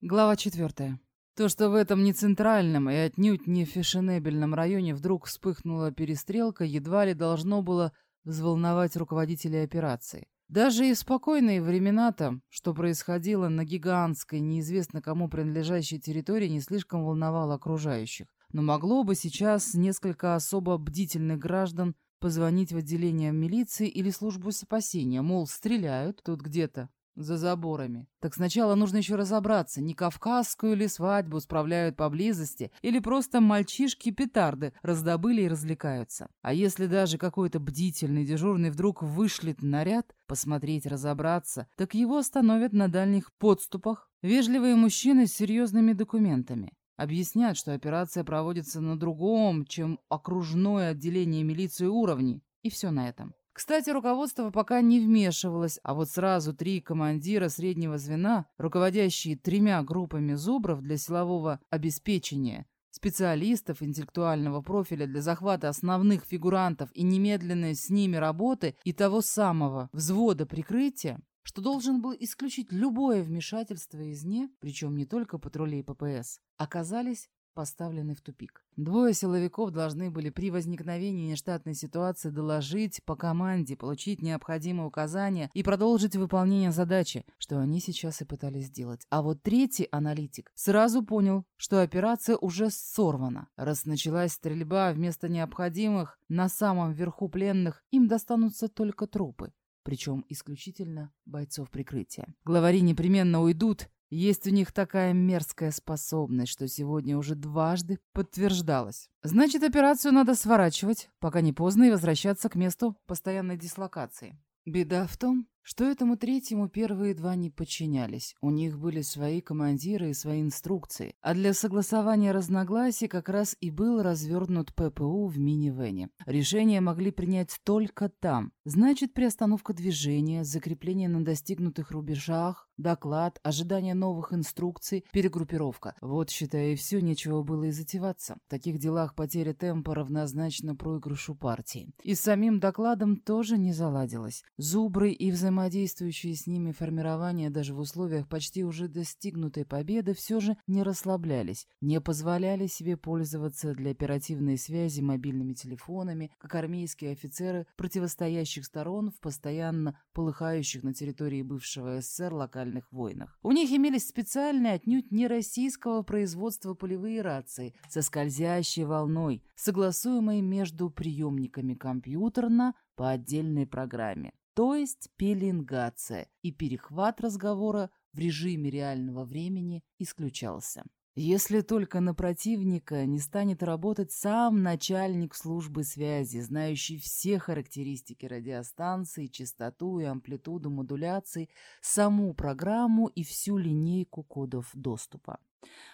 Глава четвертая. То, что в этом не центральном и отнюдь не фешенебельном районе вдруг вспыхнула перестрелка, едва ли должно было взволновать руководителей операции. Даже и в спокойные времена-то, что происходило на гигантской, неизвестно кому принадлежащей территории, не слишком волновало окружающих. Но могло бы сейчас несколько особо бдительных граждан позвонить в отделение милиции или службу спасения, мол, стреляют тут где-то, за заборами. Так сначала нужно еще разобраться, не кавказскую ли свадьбу справляют поблизости, или просто мальчишки-петарды раздобыли и развлекаются. А если даже какой-то бдительный дежурный вдруг вышлет наряд, посмотреть, разобраться, так его остановят на дальних подступах. Вежливые мужчины с серьезными документами. Объяснят, что операция проводится на другом, чем окружное отделение милиции уровне. И все на этом. Кстати, руководство пока не вмешивалось, а вот сразу три командира среднего звена, руководящие тремя группами зубров для силового обеспечения, специалистов интеллектуального профиля для захвата основных фигурантов и немедленной с ними работы и того самого взвода прикрытия, что должен был исключить любое вмешательство извне, причем не только патрулей ППС, оказались поставлены в тупик. Двое силовиков должны были при возникновении нештатной ситуации доложить по команде, получить необходимые указания и продолжить выполнение задачи, что они сейчас и пытались сделать. А вот третий аналитик сразу понял, что операция уже сорвана. Раз началась стрельба вместо необходимых на самом верху пленных, им достанутся только трупы причем исключительно бойцов прикрытия. Главари непременно уйдут, есть у них такая мерзкая способность, что сегодня уже дважды подтверждалась. Значит, операцию надо сворачивать, пока не поздно, и возвращаться к месту постоянной дислокации. Беда в том, что этому третьему первые два не подчинялись. У них были свои командиры и свои инструкции. А для согласования разногласий как раз и был развернут ППУ в минивене. Решения могли принять только там. Значит, приостановка движения, закрепление на достигнутых рубежах, доклад, ожидание новых инструкций, перегруппировка. Вот, считай, и все, нечего было и затеваться. В таких делах потеря темпа равнозначна проигрышу партии. И с самим докладом тоже не заладилось. Зубры и взаимодействующие с ними формирования даже в условиях почти уже достигнутой победы все же не расслаблялись, не позволяли себе пользоваться для оперативной связи мобильными телефонами, как армейские офицеры противостоящих сторон в постоянно полыхающих на территории бывшего СССР локальных национальных войнах. У них имелись специальные, отнюдь не российского производства полевые рации со скользящей волной, согласуемые между приемниками компьютерно по отдельной программе, то есть пеленгация, и перехват разговора в режиме реального времени исключался. Если только на противника не станет работать сам начальник службы связи, знающий все характеристики радиостанции, частоту и амплитуду модуляции, саму программу и всю линейку кодов доступа.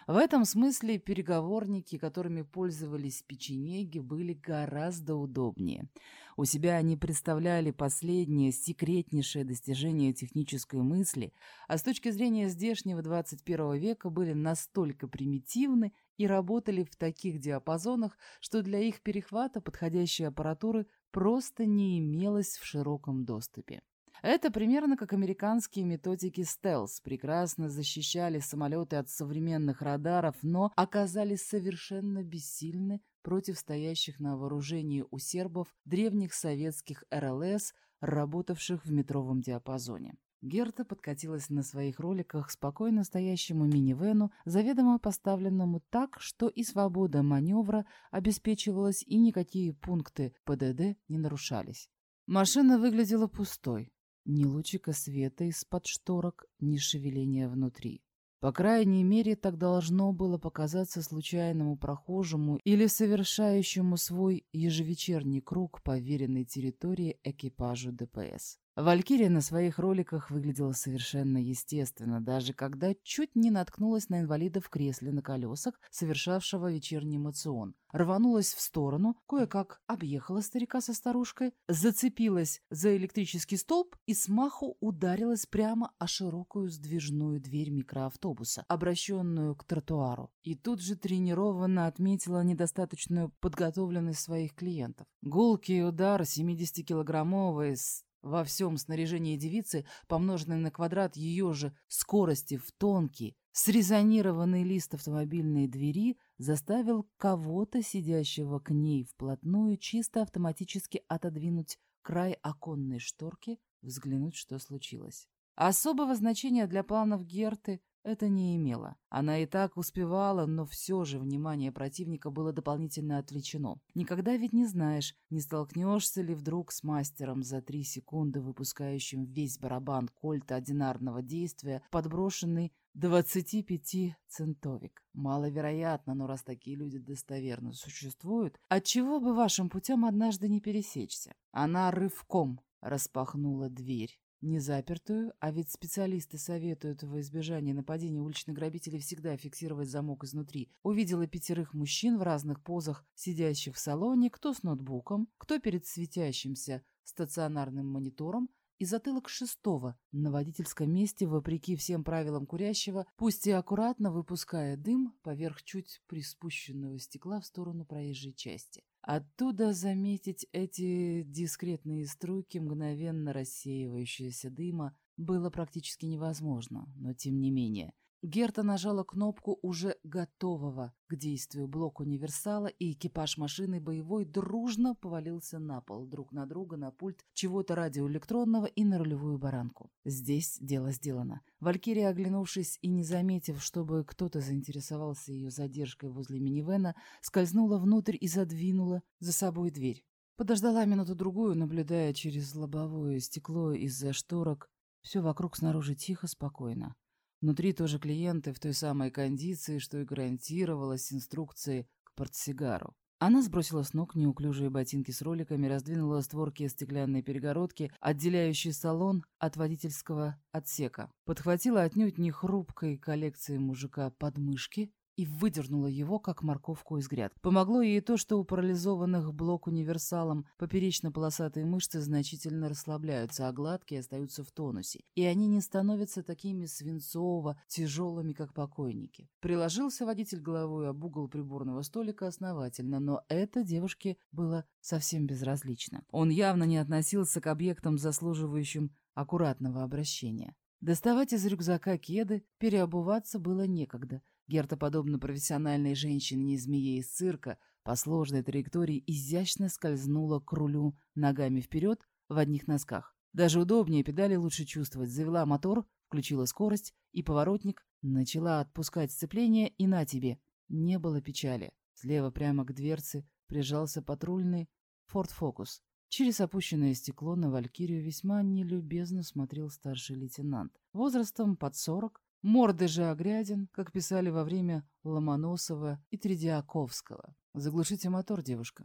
В этом смысле переговорники, которыми пользовались печенеги, были гораздо удобнее. У себя они представляли последнее, секретнейшее достижение технической мысли, а с точки зрения здешнего 21 века были настолько примитивны и работали в таких диапазонах, что для их перехвата подходящей аппаратуры просто не имелось в широком доступе. Это примерно как американские методики стелс. Прекрасно защищали самолеты от современных радаров, но оказались совершенно бессильны против стоящих на вооружении у сербов древних советских РЛС, работавших в метровом диапазоне. Герта подкатилась на своих роликах спокойно стоящему минивену, заведомо поставленному так, что и свобода маневра обеспечивалась, и никакие пункты ПДД не нарушались. Машина выглядела пустой. Ни лучика света из-под шторок, ни шевеления внутри. По крайней мере, так должно было показаться случайному прохожему или совершающему свой ежевечерний круг по веренной территории экипажу ДПС. Валькирия на своих роликах выглядела совершенно естественно, даже когда чуть не наткнулась на инвалида в кресле на колесах, совершавшего вечерний мацион. Рванулась в сторону, кое-как объехала старика со старушкой, зацепилась за электрический столб и смаху ударилась прямо о широкую сдвижную дверь микроавтобуса, обращенную к тротуару. И тут же тренированно отметила недостаточную подготовленность своих клиентов. Гулкий удар 70-килограммовой во всем снаряжении девицы, помноженной на квадрат ее же скорости в тонкий, срезонированный лист автомобильной двери, заставил кого-то, сидящего к ней вплотную, чисто автоматически отодвинуть край оконной шторки, взглянуть, что случилось. Особого значения для планов Герты это не имело. Она и так успевала, но все же внимание противника было дополнительно отвлечено. Никогда ведь не знаешь, не столкнешься ли вдруг с мастером за три секунды, выпускающим весь барабан кольта одинарного действия, подброшенный 25-центовик. Маловероятно, но раз такие люди достоверно существуют, отчего бы вашим путем однажды не пересечься? Она рывком распахнула дверь не запертую, а ведь специалисты советуют во избежание нападения уличных грабителей всегда фиксировать замок изнутри. Увидела пятерых мужчин в разных позах, сидящих в салоне, кто с ноутбуком, кто перед светящимся стационарным монитором, и затылок шестого на водительском месте, вопреки всем правилам курящего, пусть и аккуратно выпуская дым поверх чуть приспущенного стекла в сторону проезжей части. Оттуда заметить эти дискретные струйки мгновенно рассеивающегося дыма было практически невозможно, но тем не менее – Герта нажала кнопку уже готового к действию блок универсала, и экипаж машины боевой дружно повалился на пол друг на друга на пульт чего-то радиоэлектронного и на рулевую баранку. Здесь дело сделано. Валькирия, оглянувшись и не заметив, чтобы кто-то заинтересовался ее задержкой возле минивэна, скользнула внутрь и задвинула за собой дверь. Подождала минуту-другую, наблюдая через лобовое стекло из-за шторок. Все вокруг снаружи тихо, спокойно. Внутри тоже клиенты в той самой кондиции, что и гарантировалось инструкцией к портсигару. Она сбросила с ног неуклюжие ботинки с роликами, раздвинула створки стеклянной перегородки, отделяющей салон от водительского отсека. Подхватила отнюдь не хрупкой коллекции мужика подмышки и выдернула его, как морковку из гряд. Помогло ей то, что у парализованных блок универсалом поперечно-полосатые мышцы значительно расслабляются, а гладкие остаются в тонусе, и они не становятся такими свинцово-тяжелыми, как покойники. Приложился водитель головой об угол приборного столика основательно, но это девушке было совсем безразлично. Он явно не относился к объектам, заслуживающим аккуратного обращения. Доставать из рюкзака кеды, переобуваться было некогда — Герта, подобно профессиональной женщине змее из цирка, по сложной траектории изящно скользнула к рулю ногами вперед в одних носках. Даже удобнее педали лучше чувствовать. Завела мотор, включила скорость, и поворотник начала отпускать сцепление, и на тебе. Не было печали. Слева прямо к дверце прижался патрульный Ford Focus. Через опущенное стекло на Валькирию весьма нелюбезно смотрел старший лейтенант. Возрастом под сорок, Морды же огряден, как писали во время Ломоносова и Тредиаковского. «Заглушите мотор, девушка».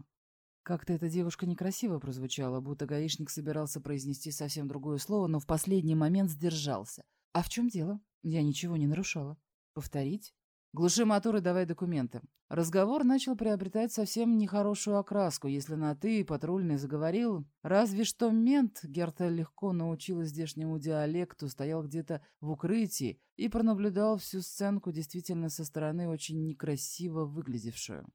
Как-то эта девушка некрасиво прозвучала, будто гаишник собирался произнести совсем другое слово, но в последний момент сдержался. «А в чем дело? Я ничего не нарушала. Повторить?» Глуши мотор и давай документы. Разговор начал приобретать совсем нехорошую окраску. Если на «ты» патрульный заговорил, разве что мент, Герта легко научилась здешнему диалекту, стоял где-то в укрытии и пронаблюдал всю сценку действительно со стороны очень некрасиво выглядевшую.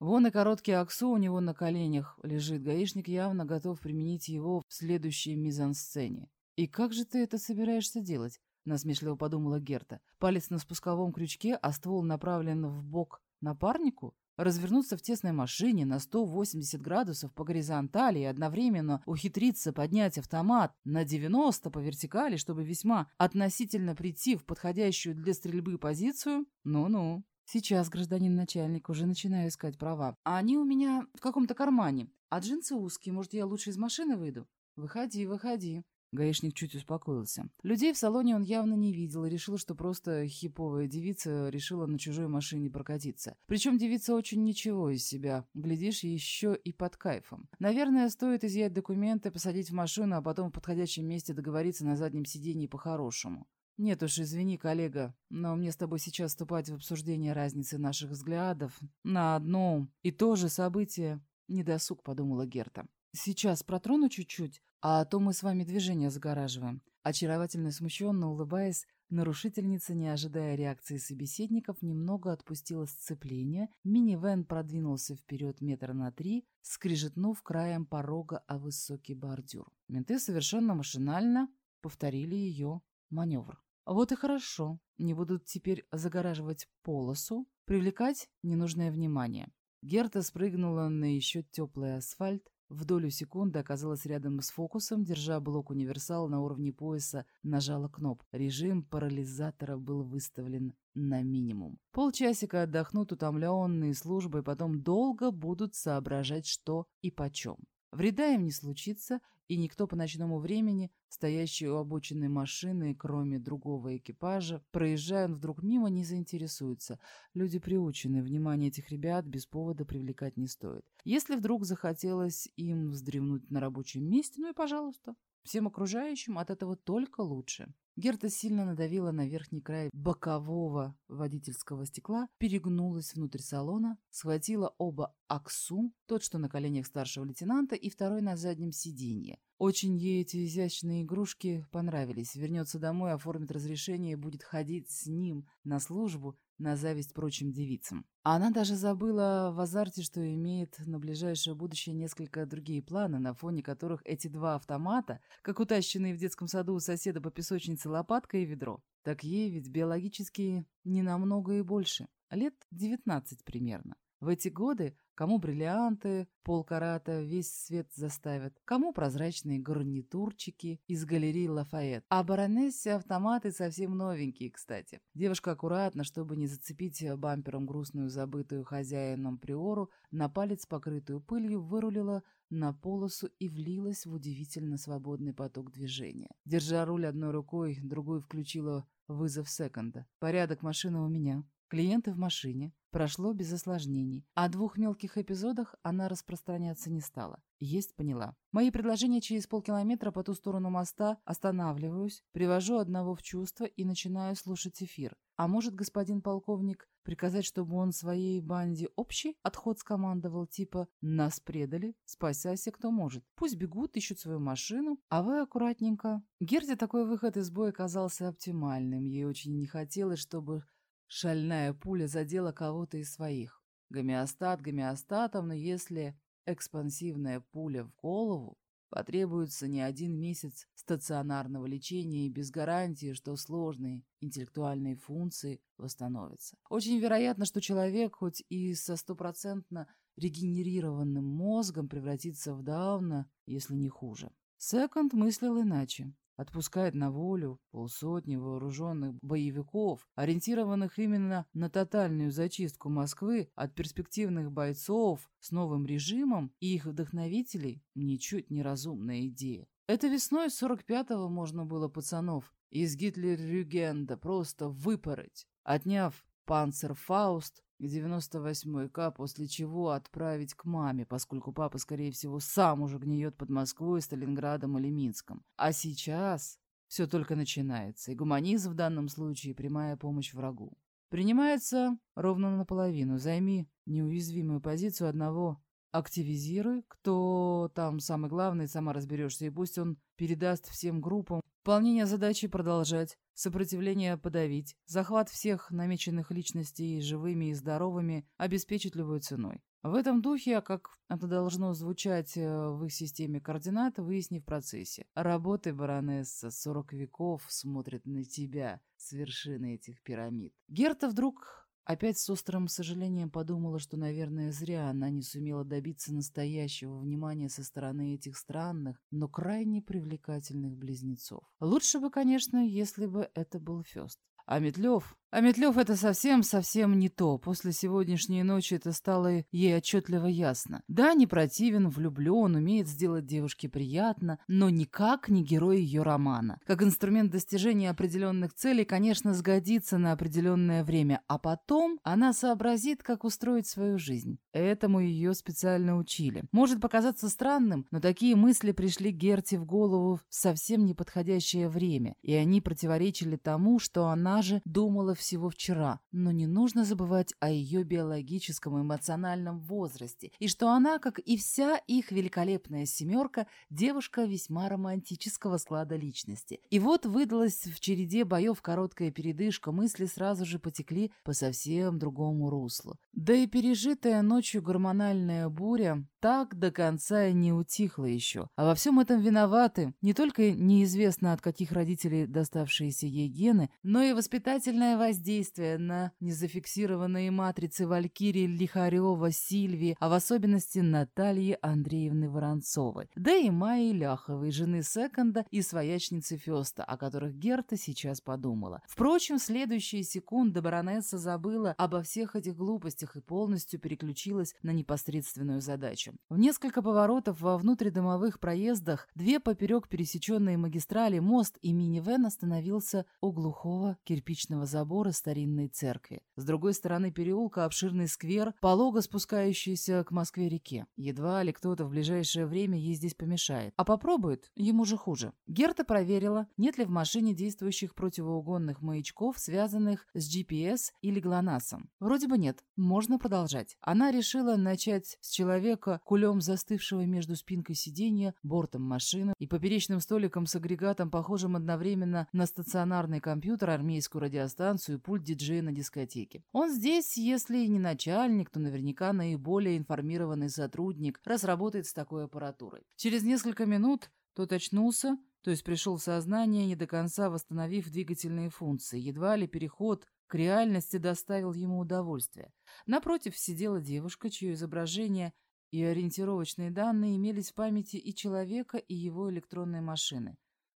Вон и короткий аксу у него на коленях лежит. Гаишник явно готов применить его в следующей мизансцене. И как же ты это собираешься делать? — насмешливо подумала Герта. Палец на спусковом крючке, а ствол направлен в бок напарнику? Развернуться в тесной машине на 180 градусов по горизонтали и одновременно ухитриться поднять автомат на 90 по вертикали, чтобы весьма относительно прийти в подходящую для стрельбы позицию? Ну-ну. Сейчас, гражданин начальник, уже начинаю искать права. А они у меня в каком-то кармане. А джинсы узкие, может, я лучше из машины выйду? Выходи, выходи. Гаишник чуть успокоился. Людей в салоне он явно не видел и решил, что просто хиповая девица решила на чужой машине прокатиться. Причем девица очень ничего из себя. Глядишь, еще и под кайфом. Наверное, стоит изъять документы, посадить в машину, а потом в подходящем месте договориться на заднем сидении по-хорошему. «Нет уж, извини, коллега, но мне с тобой сейчас вступать в обсуждение разницы наших взглядов на одно и то же событие. Недосуг», — подумала Герта. «Сейчас протрону чуть-чуть, а то мы с вами движение загораживаем». Очаровательно смущенно улыбаясь, Нарушительница, не ожидая реакции собеседников, немного отпустила сцепление, минивэн продвинулся вперед метра на три, скрижетнув краем порога о высокий бордюр. Менты совершенно машинально повторили ее маневр. Вот и хорошо, не будут теперь загораживать полосу, привлекать ненужное внимание. Герта спрыгнула на еще теплый асфальт, в долю секунды оказалась рядом с фокусом, держа блок универсал на уровне пояса, нажала кнопку. Режим парализатора был выставлен на минимум. Полчасика отдохнут утомленные службой, потом долго будут соображать, что и почем. Вреда им не случится, и никто по ночному времени, стоящий у обочины машины, кроме другого экипажа, проезжая он вдруг мимо, не заинтересуется. Люди приучены, внимание этих ребят без повода привлекать не стоит. Если вдруг захотелось им вздремнуть на рабочем месте, ну и пожалуйста. Всем окружающим от этого только лучше. Герта сильно надавила на верхний край бокового водительского стекла, перегнулась внутрь салона, схватила оба аксу, тот, что на коленях старшего лейтенанта, и второй на заднем сиденье. Очень ей эти изящные игрушки понравились. Вернется домой, оформит разрешение и будет ходить с ним на службу, на зависть прочим девицам. Она даже забыла в азарте, что имеет на ближайшее будущее несколько другие планы, на фоне которых эти два автомата, как утащенные в детском саду у соседа по песочнице лопатка и ведро. Так ей ведь биологически не намного и больше. Лет девятнадцать примерно. В эти годы кому бриллианты, полкарата весь свет заставят, кому прозрачные гарнитурчики из галереи Лафайет. А баронессе автоматы совсем новенькие, кстати. Девушка аккуратно, чтобы не зацепить бампером грустную забытую хозяином приору, на палец, покрытую пылью, вырулила на полосу и влилась в удивительно свободный поток движения. Держа руль одной рукой, другой включила вызов секонда. «Порядок машины у меня. Клиенты в машине. Прошло без осложнений. О двух мелких эпизодах она распространяться не стала. Есть поняла. Мои предложения через полкилометра по ту сторону моста останавливаюсь, привожу одного в чувство и начинаю слушать эфир. А может, господин полковник, приказать, чтобы он своей банде общий отход скомандовал, типа «нас предали, спасайся кто может». Пусть бегут, ищут свою машину, а вы аккуратненько. Герде такой выход из боя казался оптимальным. Ей очень не хотелось, чтобы Шальная пуля задела кого-то из своих. Гомеостат гомеостатом, но если экспансивная пуля в голову, потребуется не один месяц стационарного лечения и без гарантии, что сложные интеллектуальные функции восстановятся. Очень вероятно, что человек, хоть и со стопроцентно регенерированным мозгом, превратится в Дауна, если не хуже. Секонд мыслил иначе отпускает на волю полсотни вооруженных боевиков, ориентированных именно на тотальную зачистку Москвы от перспективных бойцов с новым режимом и их вдохновителей, ничуть не разумная идея. Это весной 45-го можно было пацанов из Гитлер-Рюгенда просто выпороть, отняв панцерфауст к 98-й К, после чего отправить к маме, поскольку папа, скорее всего, сам уже гниет под Москвой, Сталинградом или Минском. А сейчас все только начинается, и гуманизм в данном случае прямая помощь врагу. Принимается ровно наполовину. Займи неуязвимую позицию одного активизируй, кто там самый главный, сама разберешься, и пусть он передаст всем группам выполнение задачи продолжать, сопротивление подавить, захват всех намеченных личностей живыми и здоровыми обеспечить любой ценой. В этом духе, как это должно звучать э, в их системе координат, выясни в процессе. Работы, баронесса, сорок веков смотрит на тебя с вершины этих пирамид. Герта вдруг Опять с острым сожалением подумала, что, наверное, зря она не сумела добиться настоящего внимания со стороны этих странных, но крайне привлекательных близнецов. Лучше бы, конечно, если бы это был Фёст. А Метлёв а Метлёв это совсем-совсем не то. После сегодняшней ночи это стало ей отчетливо ясно. Да, не противен, влюблен, умеет сделать девушке приятно, но никак не герой ее романа. Как инструмент достижения определенных целей, конечно, сгодится на определенное время, а потом она сообразит, как устроить свою жизнь. Этому ее специально учили. Может показаться странным, но такие мысли пришли Герти в голову в совсем неподходящее время, и они противоречили тому, что она же думала всего вчера, но не нужно забывать о ее биологическом и эмоциональном возрасте, и что она, как и вся их великолепная семерка, девушка весьма романтического склада личности. И вот выдалась в череде боев короткая передышка, мысли сразу же потекли по совсем другому руслу. Да и пережитая ночью гормональная буря так до конца и не утихла еще. А во всем этом виноваты не только неизвестно от каких родителей доставшиеся ей гены, но и воспитательное воздействие на незафиксированные матрицы Валькирии Лихарева, Сильвии, а в особенности Натальи Андреевны Воронцовой, да и Майи Ляховой, жены Секонда и своячницы Феста, о которых Герта сейчас подумала. Впрочем, в следующие секунды баронесса забыла обо всех этих глупостях и полностью переключилась на непосредственную задачу. В несколько поворотов во внутридомовых проездах, две поперек пересеченные магистрали, мост и минивэн остановился у глухого кирпичного забора старинной церкви. С другой стороны переулка обширный сквер, полого спускающийся к Москве-реке. Едва ли кто-то в ближайшее время ей здесь помешает. А попробует, ему же хуже. Герта проверила, нет ли в машине действующих противоугонных маячков, связанных с GPS или ГЛОНАССом. Вроде бы нет. Можно продолжать. Она решила начать с человека, кулем застывшего между спинкой сиденья, бортом машины и поперечным столиком с агрегатом, похожим одновременно на стационарный компьютер, армейскую радиостанцию и пульт диджея на дискотеке. Он здесь, если не начальник, то наверняка наиболее информированный сотрудник, раз работает с такой аппаратурой. Через несколько минут тот очнулся, то есть пришел в сознание, не до конца восстановив двигательные функции. Едва ли переход к реальности доставил ему удовольствие. Напротив сидела девушка, чье изображение и ориентировочные данные имелись в памяти и человека, и его электронной машины.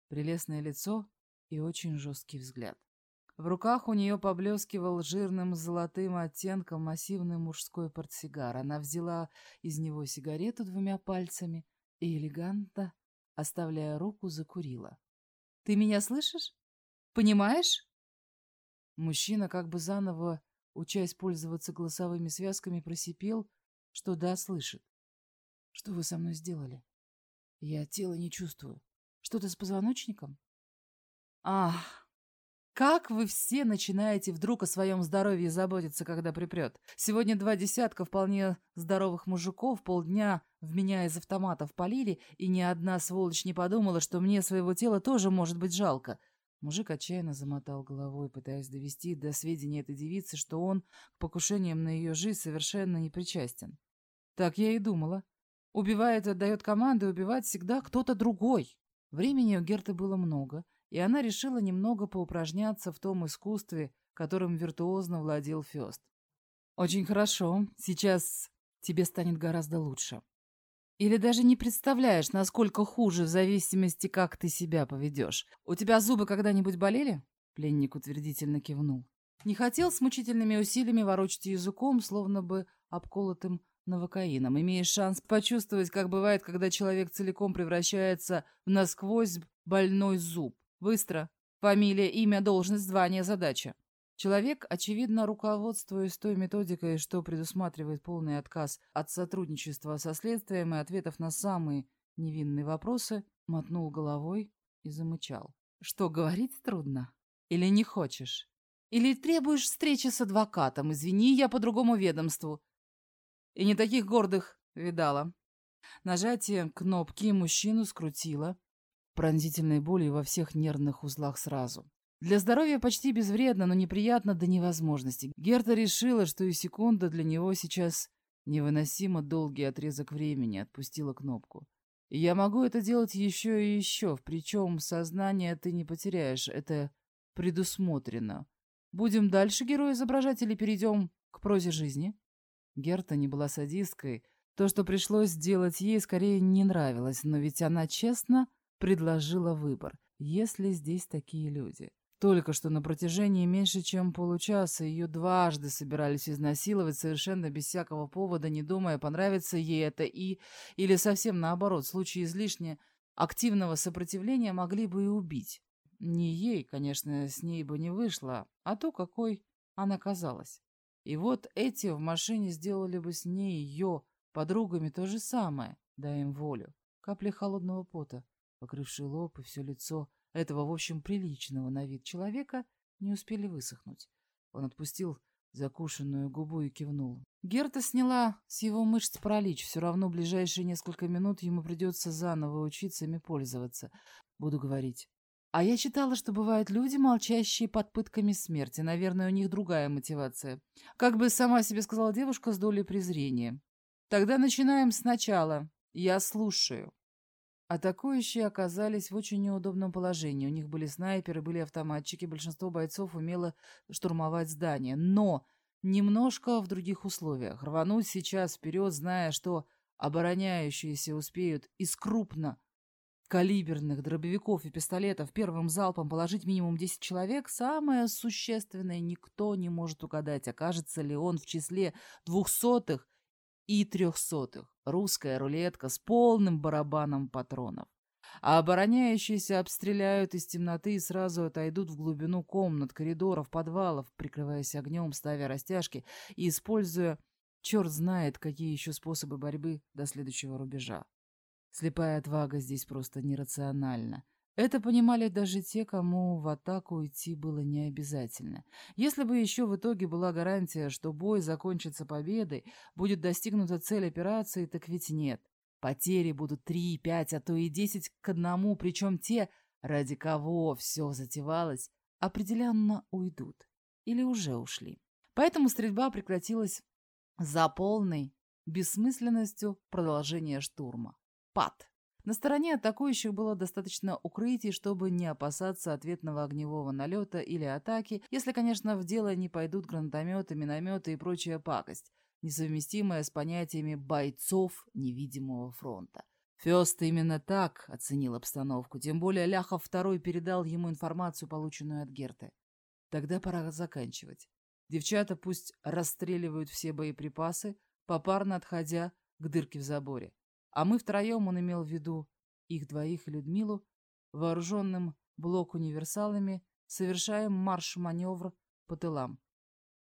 Прелестное лицо и очень жесткий взгляд. В руках у нее поблескивал жирным золотым оттенком массивный мужской портсигар. Она взяла из него сигарету двумя пальцами и элегантно, оставляя руку, закурила. «Ты меня слышишь? Понимаешь?» Мужчина, как бы заново, учась пользоваться голосовыми связками, просипел, что да, слышит. «Что вы со мной сделали? Я тело не чувствую. Что-то с позвоночником?» «Ах, как вы все начинаете вдруг о своем здоровье заботиться, когда припрет? Сегодня два десятка вполне здоровых мужиков полдня в меня из автоматов полили, и ни одна сволочь не подумала, что мне своего тела тоже может быть жалко. Мужик отчаянно замотал головой, пытаясь довести до сведения этой девицы, что он к покушениям на ее жизнь совершенно не причастен. Так я и думала. Убивает и отдает команды, убивать всегда кто-то другой. Времени у Герты было много, и она решила немного поупражняться в том искусстве, которым виртуозно владел Фёст. «Очень хорошо. Сейчас тебе станет гораздо лучше. Или даже не представляешь, насколько хуже в зависимости, как ты себя поведешь. У тебя зубы когда-нибудь болели?» Пленник утвердительно кивнул. Не хотел с мучительными усилиями ворочать языком, словно бы обколотым новокаином. Имеешь шанс почувствовать, как бывает, когда человек целиком превращается в насквозь больной зуб. Быстро. Фамилия, имя, должность, звание, задача. Человек, очевидно, руководствуясь той методикой, что предусматривает полный отказ от сотрудничества со следствием и ответов на самые невинные вопросы, мотнул головой и замычал. Что, говорить трудно? Или не хочешь? Или требуешь встречи с адвокатом? Извини, я по другому ведомству. И не таких гордых видала. Нажатие кнопки мужчину скрутило, пронзительной болью во всех нервных узлах сразу. Для здоровья почти безвредно, но неприятно до невозможности. Герта решила, что и секунда для него сейчас невыносимо долгий отрезок времени, отпустила кнопку. Я могу это делать еще и еще, причем сознание ты не потеряешь, это предусмотрено. Будем дальше героя изображать или перейдем к прозе жизни? Герта не была садисткой. То, что пришлось сделать ей, скорее не нравилось, но ведь она честно предложила выбор. Если здесь такие люди. Только что на протяжении меньше чем получаса ее дважды собирались изнасиловать совершенно без всякого повода, не думая, понравится ей это и... Или совсем наоборот, в случае излишне активного сопротивления могли бы и убить. Не ей, конечно, с ней бы не вышло, а то, какой она казалась. И вот эти в машине сделали бы с ней ее подругами то же самое, дай им волю. Капли холодного пота, покрывшие лоб и все лицо этого, в общем, приличного на вид человека, не успели высохнуть. Он отпустил закушенную губу и кивнул. Герта сняла с его мышц паралич. Все равно ближайшие несколько минут ему придется заново учиться ими пользоваться. Буду говорить. А я читала, что бывают люди, молчащие под пытками смерти. Наверное, у них другая мотивация. Как бы сама себе сказала девушка с долей презрения. Тогда начинаем сначала. Я слушаю. Атакующие оказались в очень неудобном положении. У них были снайперы, были автоматчики, большинство бойцов умело штурмовать здание. Но немножко в других условиях. Рвануть сейчас вперед, зная, что обороняющиеся успеют из крупно калиберных дробовиков и пистолетов первым залпом положить минимум 10 человек, самое существенное никто не может угадать, окажется ли он в числе двухсотых и трехсотых. Русская рулетка с полным барабаном патронов. А обороняющиеся обстреляют из темноты и сразу отойдут в глубину комнат, коридоров, подвалов, прикрываясь огнем, ставя растяжки и используя черт знает какие еще способы борьбы до следующего рубежа. Слепая отвага здесь просто нерациональна. Это понимали даже те, кому в атаку идти было не обязательно. Если бы еще в итоге была гарантия, что бой закончится победой, будет достигнута цель операции, так ведь нет. Потери будут три, пять, а то и десять к одному, причем те, ради кого все затевалось, определенно уйдут. Или уже ушли. Поэтому стрельба прекратилась за полной бессмысленностью продолжения штурма. Пад. На стороне атакующих было достаточно укрытий, чтобы не опасаться ответного огневого налета или атаки, если, конечно, в дело не пойдут гранатометы, минометы и прочая пакость, несовместимая с понятиями бойцов невидимого фронта. Фест именно так оценил обстановку, тем более Ляхов второй передал ему информацию, полученную от Герты. Тогда пора заканчивать. Девчата пусть расстреливают все боеприпасы, попарно отходя к дырке в заборе. А мы втроем, он имел в виду их двоих и Людмилу, вооруженным блок-универсалами, совершаем марш-маневр по тылам.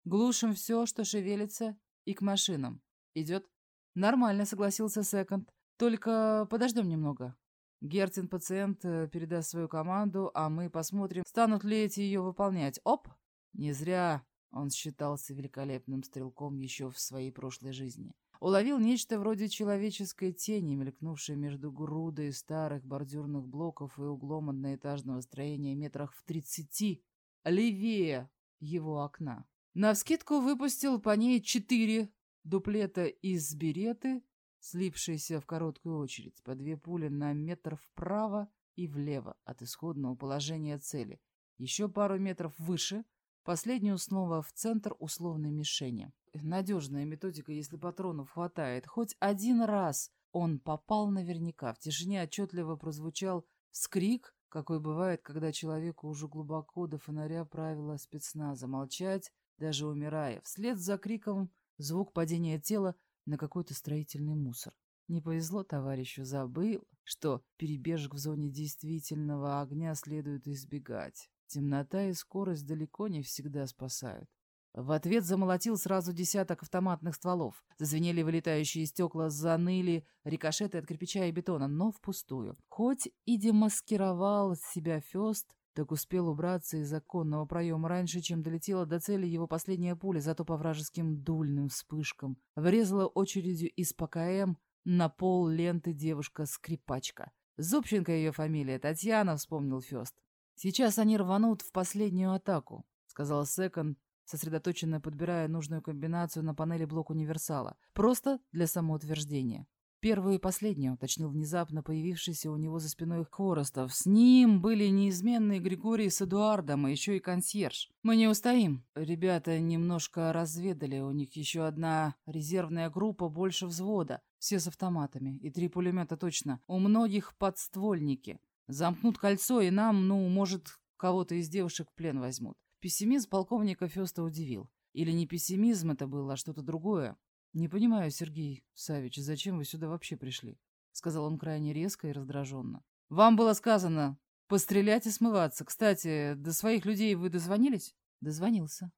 Глушим все, что шевелится, и к машинам. Идет? Нормально, согласился Секонд. Только подождем немного. Гертин пациент э, передаст свою команду, а мы посмотрим, станут ли эти ее выполнять. Оп! Не зря он считался великолепным стрелком еще в своей прошлой жизни уловил нечто вроде человеческой тени, мелькнувшей между грудой старых бордюрных блоков и углом одноэтажного строения метрах в тридцати, левее его окна. Навскидку выпустил по ней четыре дуплета из береты, слипшиеся в короткую очередь, по две пули на метр вправо и влево от исходного положения цели, еще пару метров выше, последнюю снова в центр условной мишени. Надежная методика, если патронов хватает. Хоть один раз он попал наверняка. В тишине отчетливо прозвучал скрик, какой бывает, когда человеку уже глубоко до фонаря правила спецназа. Молчать, даже умирая. Вслед за криком звук падения тела на какой-то строительный мусор. Не повезло товарищу, забыл, что перебежек в зоне действительного огня следует избегать. Темнота и скорость далеко не всегда спасают. В ответ замолотил сразу десяток автоматных стволов. Зазвенели вылетающие стекла, заныли рикошеты от кирпича и бетона, но впустую. Хоть и демаскировал себя Фест, так успел убраться из законного проема раньше, чем долетела до цели его последняя пуля, зато по вражеским дульным вспышкам врезала очередью из ПКМ на пол ленты девушка-скрипачка. Зубченко ее фамилия, Татьяна, вспомнил Фест. Сейчас они рванут в последнюю атаку, сказал Секон, сосредоточенно подбирая нужную комбинацию на панели блок универсала. Просто для самоутверждения. Первую и последнюю, уточнил внезапно появившийся у него за спиной Хворостов. С ним были неизменные Григорий с Эдуардом, и еще и консьерж. Мы не устоим. Ребята немножко разведали, у них еще одна резервная группа больше взвода. Все с автоматами, и три пулемета точно. У многих подствольники. Замкнут кольцо, и нам, ну, может, кого-то из девушек в плен возьмут. Пессимизм полковника Феста удивил. Или не пессимизм это был, а что-то другое. «Не понимаю, Сергей Савич, зачем вы сюда вообще пришли?» — сказал он крайне резко и раздраженно. «Вам было сказано пострелять и смываться. Кстати, до своих людей вы дозвонились?» «Дозвонился».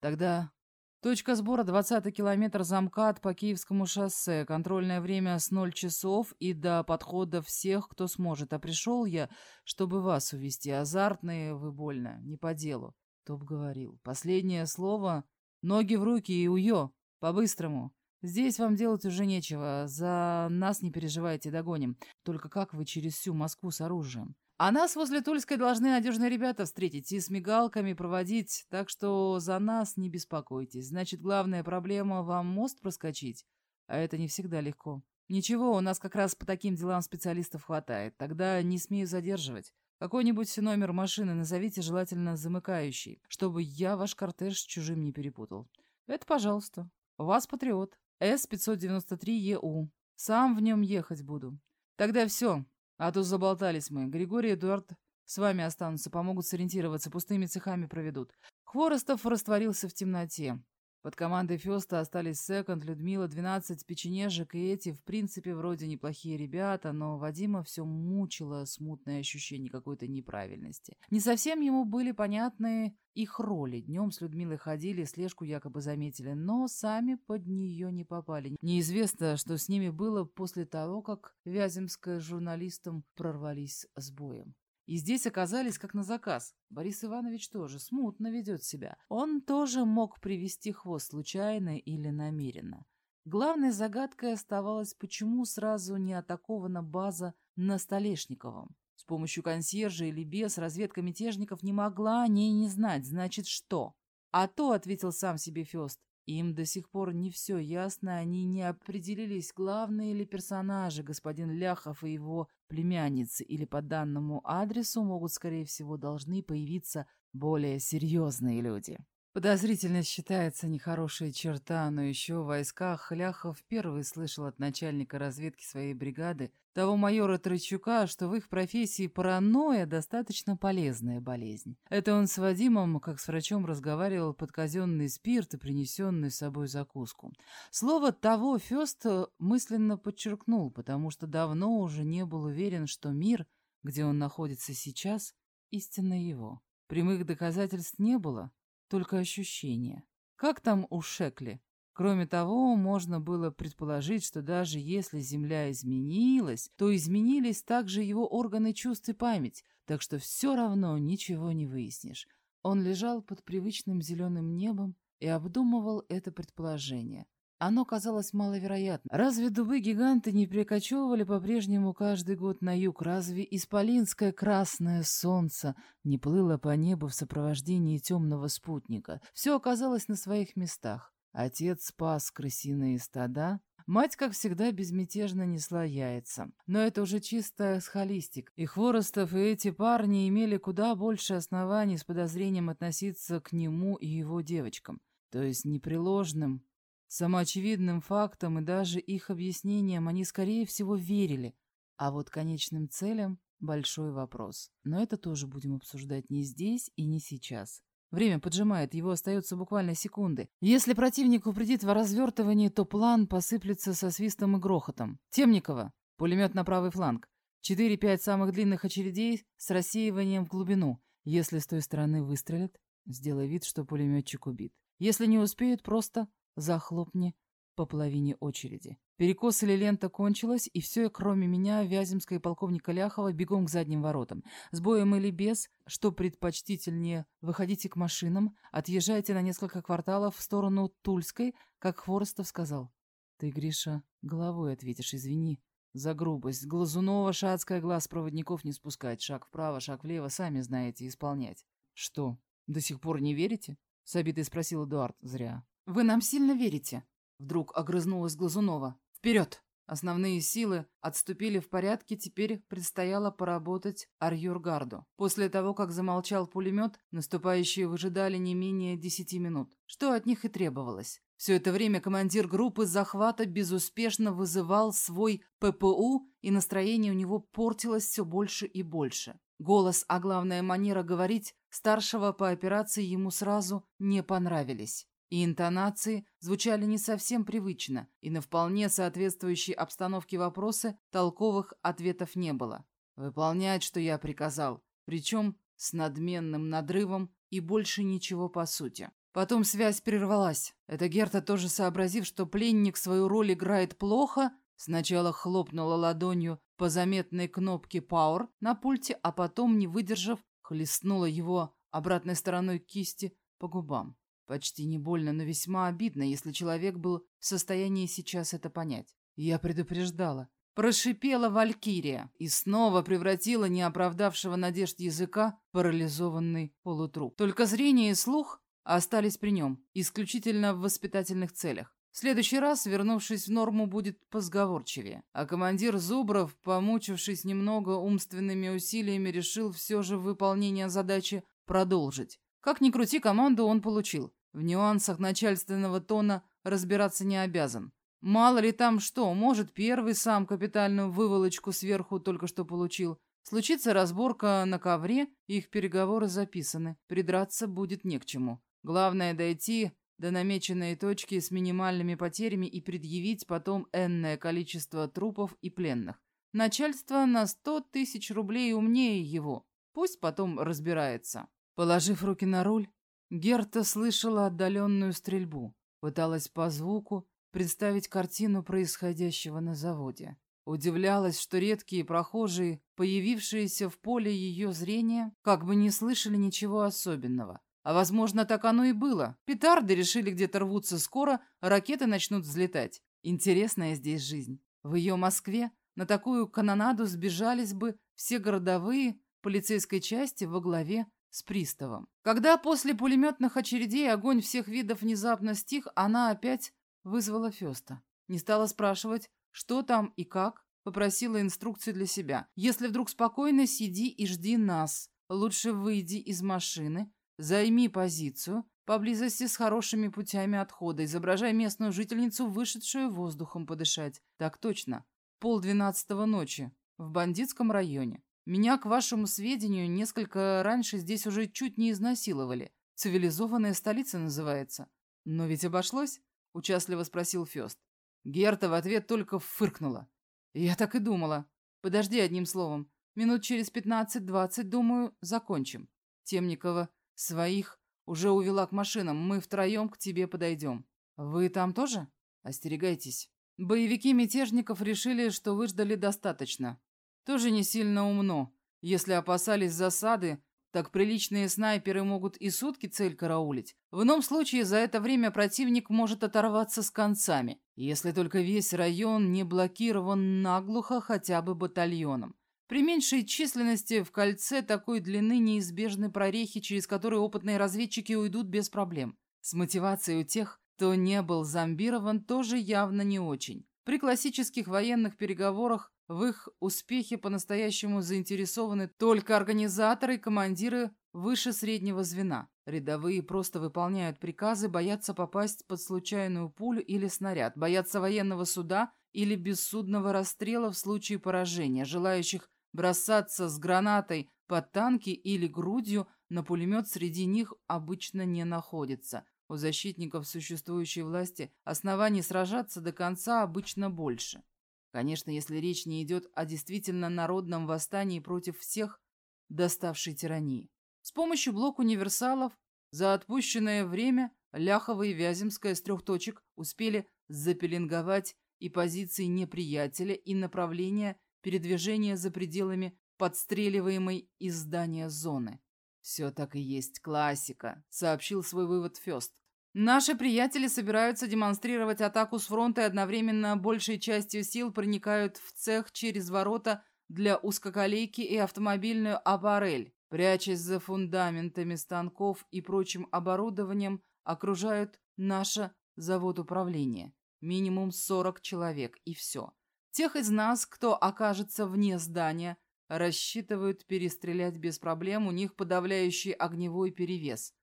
«Тогда Точка сбора 20 километр замкат по Киевскому шоссе. Контрольное время с 0 часов и до подхода всех, кто сможет. А пришел я, чтобы вас увести. Азартные вы больно, не по делу. Кто б говорил. Последнее слово — ноги в руки и уё, по-быстрому. Здесь вам делать уже нечего, за нас не переживайте, догоним. Только как вы через всю Москву с оружием? А нас возле Тульской должны надежные ребята встретить и с мигалками проводить, так что за нас не беспокойтесь. Значит, главная проблема — вам мост проскочить? А это не всегда легко. Ничего, у нас как раз по таким делам специалистов хватает. Тогда не смею задерживать. Какой-нибудь номер машины назовите, желательно замыкающий, чтобы я ваш кортеж с чужим не перепутал. Это, пожалуйста. Вас патриот. С-593ЕУ. Сам в нем ехать буду. Тогда все. А то заболтались мы. Григорий Эдуард с вами останутся, помогут сориентироваться, пустыми цехами проведут. Хворостов растворился в темноте. Под командой Феста остались Секонд, Людмила, 12 печенежек и эти, в принципе, вроде неплохие ребята, но Вадима все мучило смутное ощущение какой-то неправильности. Не совсем ему были понятны их роли. Днем с Людмилой ходили, слежку якобы заметили, но сами под нее не попали. Неизвестно, что с ними было после того, как Вяземская с журналистом прорвались с боем. И здесь оказались как на заказ. Борис Иванович тоже смутно ведет себя. Он тоже мог привести хвост случайно или намеренно. Главной загадкой оставалось, почему сразу не атакована база на Столешниковом. С помощью консьержа или без разведка мятежников не могла о ней не знать. Значит, что? А то, ответил сам себе Фест, им до сих пор не все ясно, они не определились, главные ли персонажи, господин Ляхов и его племянницы, или по данному адресу могут, скорее всего, должны появиться более серьезные люди. Подозрительность считается нехорошая черта, но еще в войсках Ляхов первый слышал от начальника разведки своей бригады, того майора Трычука, что в их профессии паранойя достаточно полезная болезнь. Это он с Вадимом, как с врачом, разговаривал под казенный спирт и принесенный с собой закуску. Слово того Фест мысленно подчеркнул, потому что давно уже не был уверен, что мир, где он находится сейчас, истинно его. Прямых доказательств не было, только ощущения. Как там у Шекли? Кроме того, можно было предположить, что даже если Земля изменилась, то изменились также его органы чувств и память, так что все равно ничего не выяснишь. Он лежал под привычным зеленым небом и обдумывал это предположение. Оно казалось маловероятным. Разве дубы-гиганты не прикочевывали по-прежнему каждый год на юг? Разве исполинское красное солнце не плыло по небу в сопровождении темного спутника? Все оказалось на своих местах. Отец спас крысиные стада, Мать, как всегда, безмятежно несла яйца. Но это уже чисто схолистик. И Хворостов, и эти парни имели куда больше оснований с подозрением относиться к нему и его девочкам. То есть непреложным, Самоочевидным фактам и даже их объяснениям они, скорее всего, верили, а вот конечным целям – большой вопрос. Но это тоже будем обсуждать не здесь и не сейчас. Время поджимает, его остается буквально секунды. Если противник упредит в развертывании, то план посыплется со свистом и грохотом. Темникова, пулемет на правый фланг. 4-5 самых длинных очередей с рассеиванием в глубину. Если с той стороны выстрелят, сделай вид, что пулеметчик убит. Если не успеют, просто захлопни по половине очереди. Перекос или лента кончилась, и все, кроме меня, Вяземска и полковника Ляхова, бегом к задним воротам. С боем или без, что предпочтительнее, выходите к машинам, отъезжайте на несколько кварталов в сторону Тульской, как Хворостов сказал. Ты, Гриша, головой ответишь, извини. За грубость. Глазунова, Шацкая, глаз проводников не спускать. Шаг вправо, шаг влево, сами знаете, исполнять. Что, до сих пор не верите? С обидой спросил Эдуард. Зря. «Вы нам сильно верите?» Вдруг огрызнулась Глазунова. «Вперед!» Основные силы отступили в порядке, теперь предстояло поработать арьюргарду. После того, как замолчал пулемет, наступающие выжидали не менее десяти минут, что от них и требовалось. Все это время командир группы захвата безуспешно вызывал свой ППУ, и настроение у него портилось все больше и больше. Голос, а главная манера говорить, старшего по операции ему сразу не понравились. И интонации звучали не совсем привычно, и на вполне соответствующей обстановке вопросы толковых ответов не было. Выполнять, что я приказал, причем с надменным надрывом и больше ничего по сути. Потом связь прервалась. Это Герта, тоже сообразив, что пленник свою роль играет плохо, сначала хлопнула ладонью по заметной кнопке Power на пульте, а потом, не выдержав, хлестнула его обратной стороной кисти по губам. Почти не больно, но весьма обидно, если человек был в состоянии сейчас это понять. Я предупреждала. Прошипела Валькирия и снова превратила неоправдавшего надежд языка в парализованный полутруп. Только зрение и слух остались при нем, исключительно в воспитательных целях. В следующий раз, вернувшись в норму, будет позговорчивее. А командир Зубров, помучившись немного умственными усилиями, решил все же выполнение задачи продолжить. Как ни крути, команду он получил. В нюансах начальственного тона разбираться не обязан. Мало ли там что, может, первый сам капитальную выволочку сверху только что получил. Случится разборка на ковре, их переговоры записаны. Придраться будет не к чему. Главное дойти до намеченной точки с минимальными потерями и предъявить потом энное количество трупов и пленных. Начальство на сто тысяч рублей умнее его. Пусть потом разбирается. Положив руки на руль, Герта слышала отдаленную стрельбу, пыталась по звуку представить картину происходящего на заводе. Удивлялась, что редкие прохожие, появившиеся в поле ее зрения, как бы не слышали ничего особенного. А возможно, так оно и было. Петарды решили где-то рвуться скоро, ракеты начнут взлетать. Интересная здесь жизнь. В ее Москве на такую канонаду сбежались бы все городовые полицейской части во главе с приставом. Когда после пулеметных очередей огонь всех видов внезапно стих, она опять вызвала Феста. Не стала спрашивать, что там и как, попросила инструкции для себя. Если вдруг спокойно сиди и жди нас, лучше выйди из машины, займи позицию, поблизости с хорошими путями отхода, изображай местную жительницу, вышедшую воздухом подышать. Так точно. Пол двенадцатого ночи. В бандитском районе. Меня, к вашему сведению, несколько раньше здесь уже чуть не изнасиловали. Цивилизованная столица называется. Но ведь обошлось? Участливо спросил Фест. Герта в ответ только фыркнула. Я так и думала. Подожди одним словом. Минут через пятнадцать-двадцать, думаю, закончим. Темникова своих уже увела к машинам. Мы втроем к тебе подойдем. Вы там тоже? Остерегайтесь. Боевики мятежников решили, что выждали достаточно. Тоже не сильно умно. Если опасались засады, так приличные снайперы могут и сутки цель караулить. В ином случае за это время противник может оторваться с концами, если только весь район не блокирован наглухо хотя бы батальоном. При меньшей численности в кольце такой длины неизбежны прорехи, через которые опытные разведчики уйдут без проблем. С мотивацией у тех, кто не был зомбирован, тоже явно не очень. При классических военных переговорах в их успехе по-настоящему заинтересованы только организаторы и командиры выше среднего звена. Рядовые просто выполняют приказы, боятся попасть под случайную пулю или снаряд, боятся военного суда или бессудного расстрела в случае поражения, желающих бросаться с гранатой под танки или грудью на пулемет среди них обычно не находится. У защитников существующей власти оснований сражаться до конца обычно больше. Конечно, если речь не идет о действительно народном восстании против всех доставшей тирании. С помощью блок-универсалов за отпущенное время Ляхова и Вяземская с трех точек успели запеленговать и позиции неприятеля, и направления передвижения за пределами подстреливаемой из здания зоны. «Все так и есть классика», — сообщил свой вывод Фест. Наши приятели собираются демонстрировать атаку с фронта и одновременно большей частью сил проникают в цех через ворота для узкоколейки и автомобильную аппарель, прячась за фундаментами станков и прочим оборудованием, окружают наше завод управления. Минимум 40 человек, и все. Тех из нас, кто окажется вне здания, рассчитывают перестрелять без проблем, у них подавляющий огневой перевес.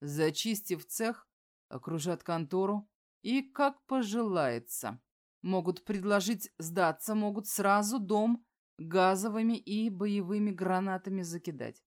Зачистив цех, окружат контору и как пожелается. Могут предложить сдаться, могут сразу дом газовыми и боевыми гранатами закидать.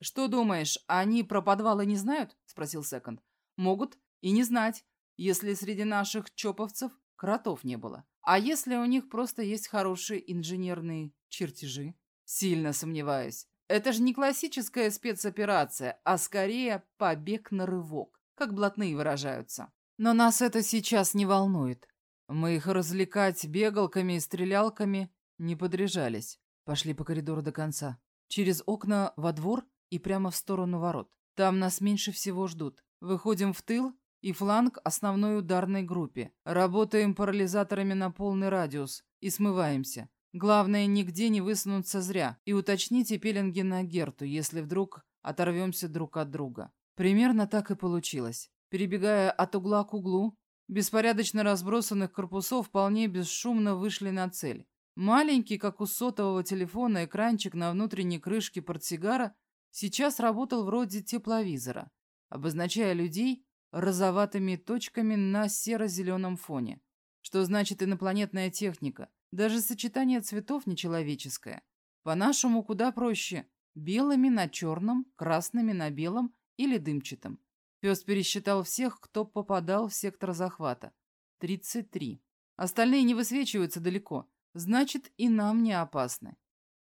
«Что думаешь, они про подвалы не знают?» — спросил Секонд. «Могут и не знать, если среди наших чоповцев кротов не было. А если у них просто есть хорошие инженерные чертежи?» «Сильно сомневаюсь. Это же не классическая спецоперация, а скорее побег на рывок как блатные выражаются. Но нас это сейчас не волнует. Мы их развлекать бегалками и стрелялками не подряжались. Пошли по коридору до конца. Через окна во двор и прямо в сторону ворот. Там нас меньше всего ждут. Выходим в тыл и фланг основной ударной группе. Работаем парализаторами на полный радиус и смываемся. Главное, нигде не высунуться зря. И уточните пеленги на Герту, если вдруг оторвемся друг от друга. Примерно так и получилось. Перебегая от угла к углу, беспорядочно разбросанных корпусов вполне бесшумно вышли на цель. Маленький, как у сотового телефона, экранчик на внутренней крышке портсигара сейчас работал вроде тепловизора, обозначая людей розоватыми точками на серо-зеленом фоне. Что значит инопланетная техника? Даже сочетание цветов нечеловеческое. По-нашему куда проще. Белыми на черном, красными на белом или дымчатым. Пес пересчитал всех, кто попадал в сектор захвата. 33. Остальные не высвечиваются далеко. Значит, и нам не опасны.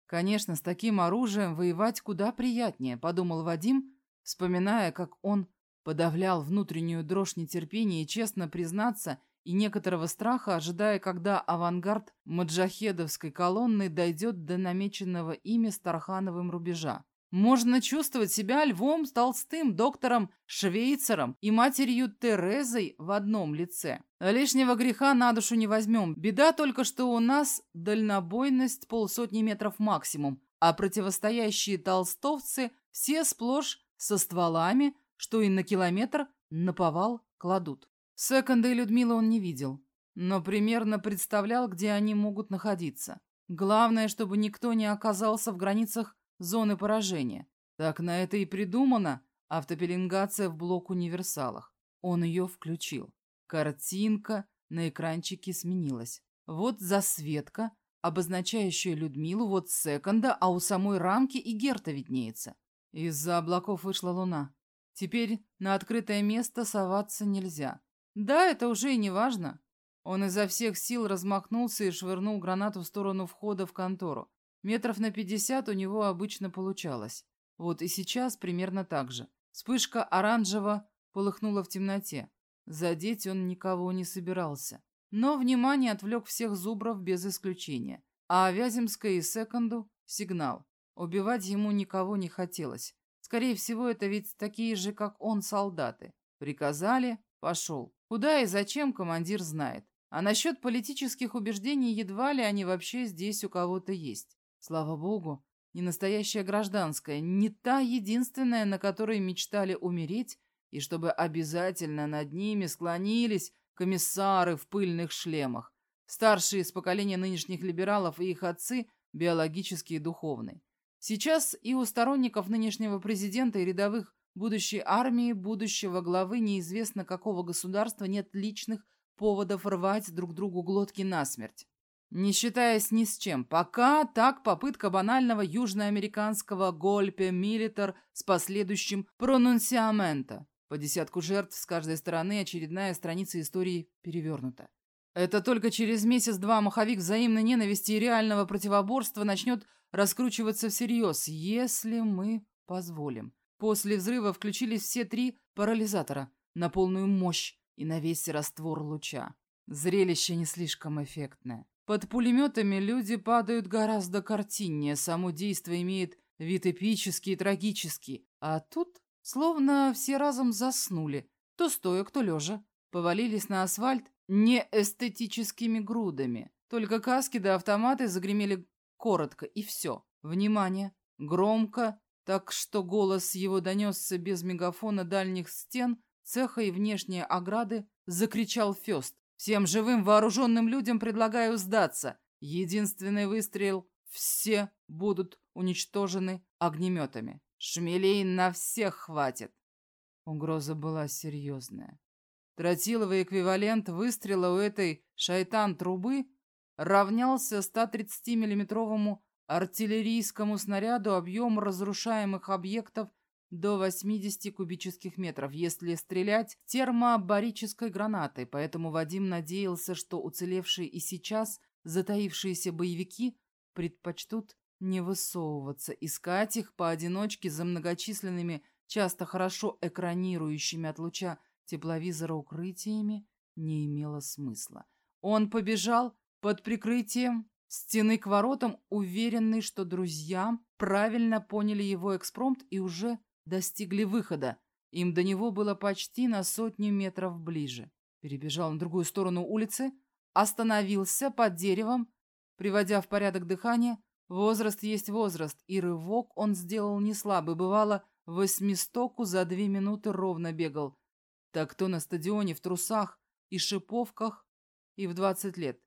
Конечно, с таким оружием воевать куда приятнее, подумал Вадим, вспоминая, как он подавлял внутреннюю дрожь нетерпения и, честно признаться, и некоторого страха, ожидая, когда авангард маджахедовской колонны дойдет до намеченного ими Стархановым рубежа. Можно чувствовать себя Львом Толстым, доктором Швейцером и матерью Терезой в одном лице. Лишнего греха на душу не возьмем. Беда только, что у нас дальнобойность полсотни метров максимум, а противостоящие толстовцы все сплошь со стволами, что и на километр наповал кладут. Секонда и Людмила он не видел, но примерно представлял, где они могут находиться. Главное, чтобы никто не оказался в границах зоны поражения. Так на это и придумана автопеленгация в блок универсалах. Он ее включил. Картинка на экранчике сменилась. Вот засветка, обозначающая Людмилу, вот секонда, а у самой рамки и Герта виднеется. Из-за облаков вышла луна. Теперь на открытое место соваться нельзя. Да, это уже и не важно. Он изо всех сил размахнулся и швырнул гранату в сторону входа в контору. Метров на пятьдесят у него обычно получалось. Вот и сейчас примерно так же. Вспышка оранжево полыхнула в темноте. Задеть он никого не собирался. Но внимание отвлек всех зубров без исключения. А Вяземская и Секонду — сигнал. Убивать ему никого не хотелось. Скорее всего, это ведь такие же, как он, солдаты. Приказали – пошел. Куда и зачем командир знает. А насчет политических убеждений едва ли они вообще здесь у кого-то есть. Слава богу, не настоящая гражданская, не та единственная, на которой мечтали умереть, и чтобы обязательно над ними склонились комиссары в пыльных шлемах, старшие из поколения нынешних либералов и их отцы, биологические и духовные. Сейчас и у сторонников нынешнего президента и рядовых будущей армии, будущего главы неизвестно какого государства нет личных поводов рвать друг другу глотки насмерть. Не считаясь ни с чем, пока так попытка банального южноамериканского гольпе милитар с последующим пронунсиамента. По десятку жертв с каждой стороны очередная страница истории перевернута. Это только через месяц-два маховик взаимной ненависти и реального противоборства начнет раскручиваться всерьез, если мы позволим. После взрыва включились все три парализатора на полную мощь и на весь раствор луча. Зрелище не слишком эффектное. Под пулеметами люди падают гораздо картиннее, само действие имеет вид эпический и трагический. А тут словно все разом заснули, то стоя, кто лежа. Повалились на асфальт не эстетическими грудами. Только каски да автоматы загремели коротко, и все. Внимание! Громко, так что голос его донесся без мегафона дальних стен, цеха и внешней ограды, закричал Фест. «Всем живым вооруженным людям предлагаю сдаться. Единственный выстрел. Все будут уничтожены огнеметами. Шмелей на всех хватит». Угроза была серьезная. Тротиловый эквивалент выстрела у этой шайтан-трубы равнялся 130-миллиметровому артиллерийскому снаряду объем разрушаемых объектов до 80 кубических метров, если стрелять термобарической гранатой, поэтому Вадим надеялся, что уцелевшие и сейчас затаившиеся боевики предпочтут не высовываться, искать их поодиночке за многочисленными, часто хорошо экранирующими от луча тепловизора укрытиями не имело смысла. Он побежал под прикрытием стены к воротам, уверенный, что друзья правильно поняли его экспромт и уже достигли выхода. Им до него было почти на сотню метров ближе. Перебежал на другую сторону улицы, остановился под деревом, приводя в порядок дыхание. Возраст есть возраст, и рывок он сделал не слабый. Бывало, восьмистоку за две минуты ровно бегал. Так кто на стадионе в трусах и шиповках и в двадцать лет.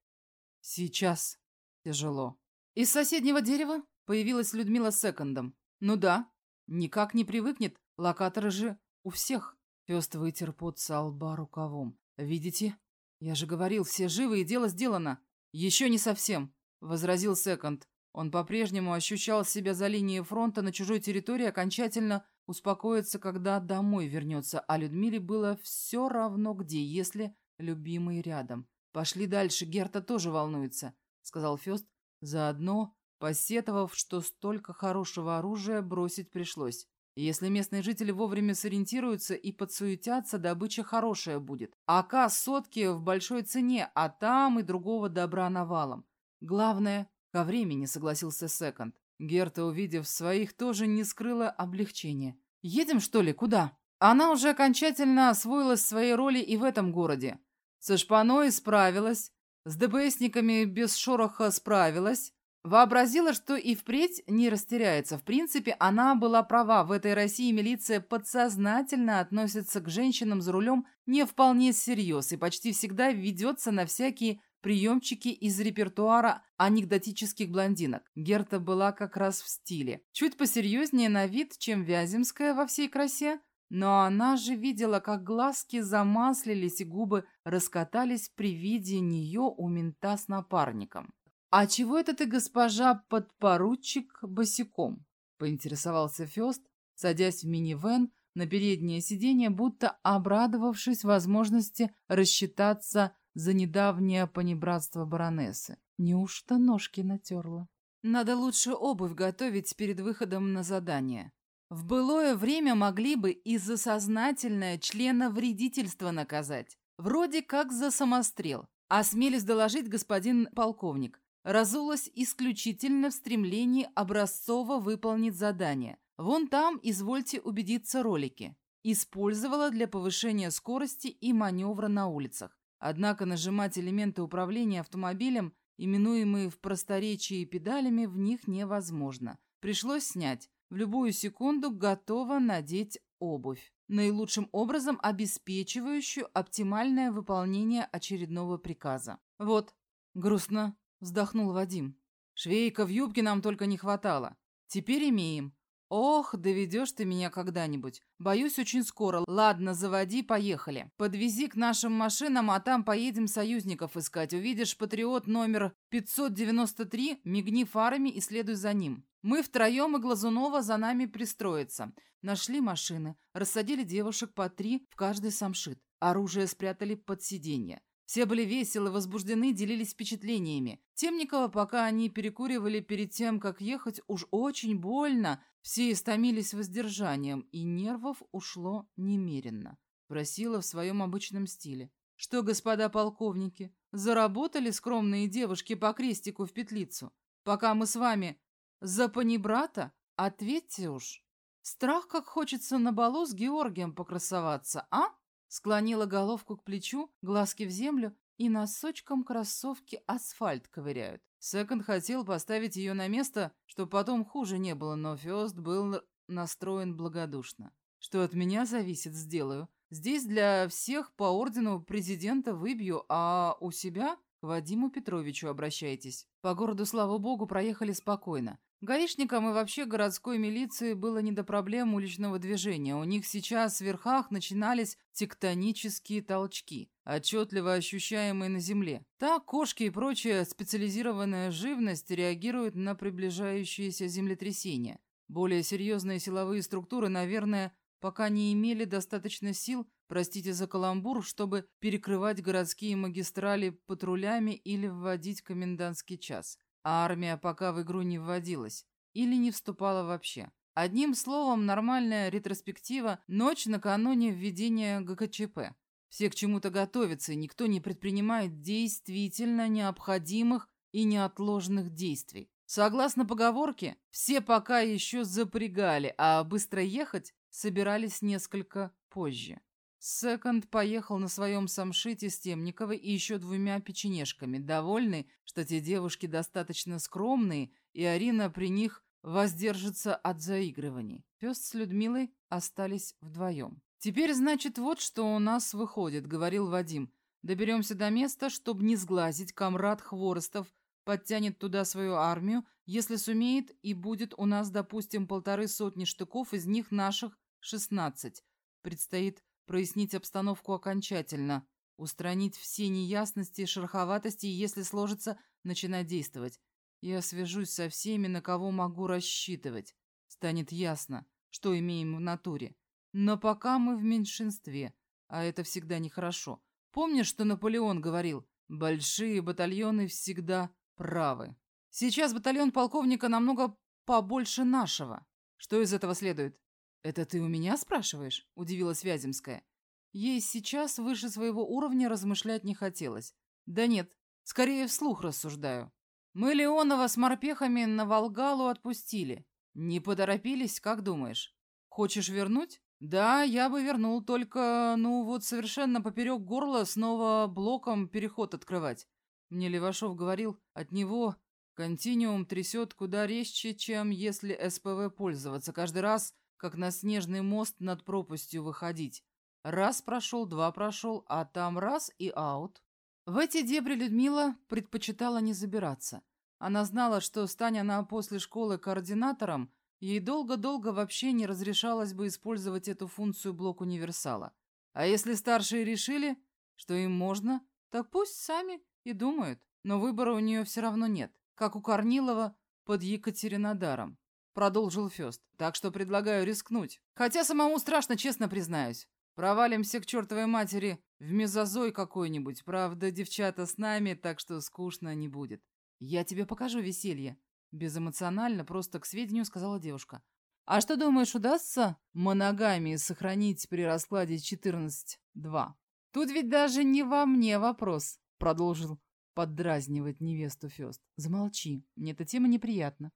Сейчас тяжело. Из соседнего дерева появилась Людмила с секондом. Ну да, никак не привыкнет, локаторы же у всех. Фест вытер пот со лба рукавом. Видите? Я же говорил, все живы и дело сделано. Еще не совсем, возразил секонд. Он по-прежнему ощущал себя за линией фронта на чужой территории, окончательно успокоится, когда домой вернется, а Людмиле было все равно где, если любимый рядом. «Пошли дальше, Герта тоже волнуется», — сказал Фест, заодно посетовав, что столько хорошего оружия бросить пришлось. Если местные жители вовремя сориентируются и подсуетятся, добыча хорошая будет. АК сотки в большой цене, а там и другого добра навалом. Главное, ко времени согласился Секонд. Герта, увидев своих, тоже не скрыла облегчения. «Едем, что ли? Куда?» Она уже окончательно освоилась своей роли и в этом городе. Со шпаной справилась, с ДБСниками без шороха справилась, Вообразила, что и впредь не растеряется. В принципе, она была права. В этой России милиция подсознательно относится к женщинам за рулем не вполне всерьез и почти всегда ведется на всякие приемчики из репертуара анекдотических блондинок. Герта была как раз в стиле. Чуть посерьезнее на вид, чем Вяземская во всей красе, но она же видела, как глазки замаслились и губы раскатались при виде нее у мента с напарником. «А чего это ты, госпожа подпоручик, босиком?» — поинтересовался Фест, садясь в минивэн на переднее сиденье, будто обрадовавшись возможности рассчитаться за недавнее понебратство баронессы. Неужто ножки натерла? Надо лучше обувь готовить перед выходом на задание. В былое время могли бы и за сознательное членовредительство наказать. Вроде как за самострел. Осмелись доложить господин полковник разулась исключительно в стремлении образцово выполнить задание. Вон там, извольте убедиться, ролики. Использовала для повышения скорости и маневра на улицах. Однако нажимать элементы управления автомобилем, именуемые в просторечии педалями, в них невозможно. Пришлось снять. В любую секунду готова надеть обувь, наилучшим образом обеспечивающую оптимальное выполнение очередного приказа. Вот, грустно вздохнул Вадим. Швейка в юбке нам только не хватало. Теперь имеем. Ох, доведешь ты меня когда-нибудь. Боюсь, очень скоро. Ладно, заводи, поехали. Подвези к нашим машинам, а там поедем союзников искать. Увидишь патриот номер 593, мигни фарами и следуй за ним. Мы втроем и Глазунова за нами пристроится. Нашли машины, рассадили девушек по три в каждый самшит. Оружие спрятали под сиденье. Все были веселы, возбуждены, делились впечатлениями. Темникова, пока они перекуривали перед тем, как ехать, уж очень больно, все истомились воздержанием, и нервов ушло немеренно. Просила в своем обычном стиле. «Что, господа полковники, заработали скромные девушки по крестику в петлицу? Пока мы с вами за панибрата? Ответьте уж. Страх, как хочется на балу с Георгием покрасоваться, а?» Склонила головку к плечу, глазки в землю и носочком кроссовки асфальт ковыряют. Секонд хотел поставить ее на место, чтобы потом хуже не было, но Фест был настроен благодушно. Что от меня зависит, сделаю. Здесь для всех по ордену президента выбью, а у себя к Вадиму Петровичу обращайтесь. По городу, слава богу, проехали спокойно. Гаишникам и вообще городской милиции было не до проблем уличного движения. У них сейчас в верхах начинались тектонические толчки, отчетливо ощущаемые на земле. Так кошки и прочая специализированная живность реагируют на приближающиеся землетрясения. Более серьезные силовые структуры, наверное, пока не имели достаточно сил, простите за каламбур, чтобы перекрывать городские магистрали патрулями или вводить комендантский час. А армия пока в игру не вводилась или не вступала вообще. Одним словом, нормальная ретроспектива ночь накануне введения ГКЧП. Все к чему-то готовятся, и никто не предпринимает действительно необходимых и неотложных действий. Согласно поговорке, все пока еще запрягали, а быстро ехать собирались несколько позже. Секонд поехал на своем самшите с Темниковой и еще двумя печенежками, довольный, что те девушки достаточно скромные, и Арина при них воздержится от заигрываний. Пес с Людмилой остались вдвоем. «Теперь, значит, вот что у нас выходит», — говорил Вадим. «Доберемся до места, чтобы не сглазить. Комрад Хворостов подтянет туда свою армию, если сумеет, и будет у нас, допустим, полторы сотни штыков, из них наших шестнадцать. Предстоит прояснить обстановку окончательно, устранить все неясности и шероховатости, и, если сложится, начинать действовать. Я свяжусь со всеми, на кого могу рассчитывать. Станет ясно, что имеем в натуре. Но пока мы в меньшинстве, а это всегда нехорошо. Помнишь, что Наполеон говорил, большие батальоны всегда правы. Сейчас батальон полковника намного побольше нашего. Что из этого следует? «Это ты у меня спрашиваешь?» – удивилась Вяземская. Ей сейчас выше своего уровня размышлять не хотелось. «Да нет, скорее вслух рассуждаю. Мы Леонова с морпехами на Волгалу отпустили. Не поторопились, как думаешь? Хочешь вернуть? Да, я бы вернул, только, ну вот совершенно поперек горла снова блоком переход открывать. Мне Левашов говорил, от него континуум трясет куда резче, чем если СПВ пользоваться. Каждый раз как на снежный мост над пропастью выходить. Раз прошел, два прошел, а там раз и аут. В эти дебри Людмила предпочитала не забираться. Она знала, что, стань она после школы координатором, ей долго-долго вообще не разрешалось бы использовать эту функцию блок-универсала. А если старшие решили, что им можно, так пусть сами и думают. Но выбора у нее все равно нет, как у Корнилова под Екатеринодаром. Продолжил Фест. Так что предлагаю рискнуть. Хотя самому страшно, честно признаюсь. Провалимся к чертовой матери в мезозой какой-нибудь. Правда, девчата с нами, так что скучно не будет. Я тебе покажу веселье. Безэмоционально, просто к сведению сказала девушка. А что думаешь, удастся моногамии сохранить при раскладе 14-2? Тут ведь даже не во мне вопрос, продолжил поддразнивать невесту Фест. Замолчи, мне эта тема неприятна.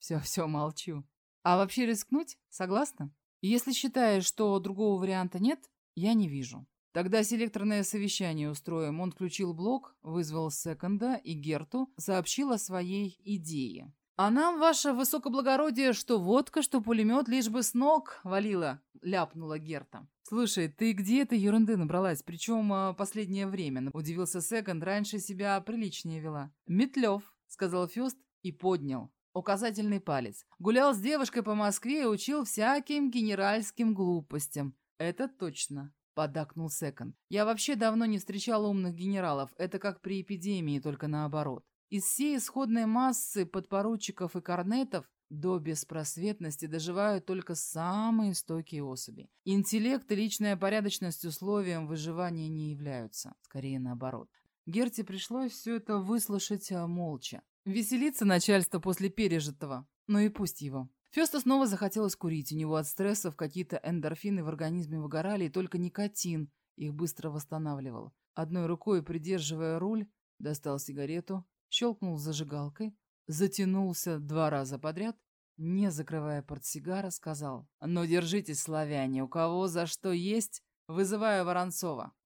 Все, все, молчу. А вообще рискнуть? Согласна? Если считаешь, что другого варианта нет, я не вижу. Тогда селекторное совещание устроим. Он включил блок, вызвал секонда и Герту, сообщил о своей идее. «А нам, ваше высокоблагородие, что водка, что пулемет, лишь бы с ног валила», — ляпнула Герта. «Слушай, ты где этой ерунды набралась? Причем а, последнее время?» — удивился секонд, раньше себя приличнее вела. «Метлев», — сказал Фест и поднял указательный палец. Гулял с девушкой по Москве и учил всяким генеральским глупостям. Это точно, подакнул Секонд. Я вообще давно не встречал умных генералов. Это как при эпидемии, только наоборот. Из всей исходной массы подпоручиков и корнетов до беспросветности доживают только самые стойкие особи. Интеллект и личная порядочность условием выживания не являются. Скорее наоборот. Герте пришлось все это выслушать а, молча. Веселиться начальство после пережитого. Ну и пусть его. Феста снова захотелось курить. У него от стрессов какие-то эндорфины в организме выгорали, и только никотин их быстро восстанавливал. Одной рукой, придерживая руль, достал сигарету, щелкнул зажигалкой, затянулся два раза подряд, не закрывая портсигара, сказал «Ну, держитесь, славяне, у кого за что есть, вызываю Воронцова».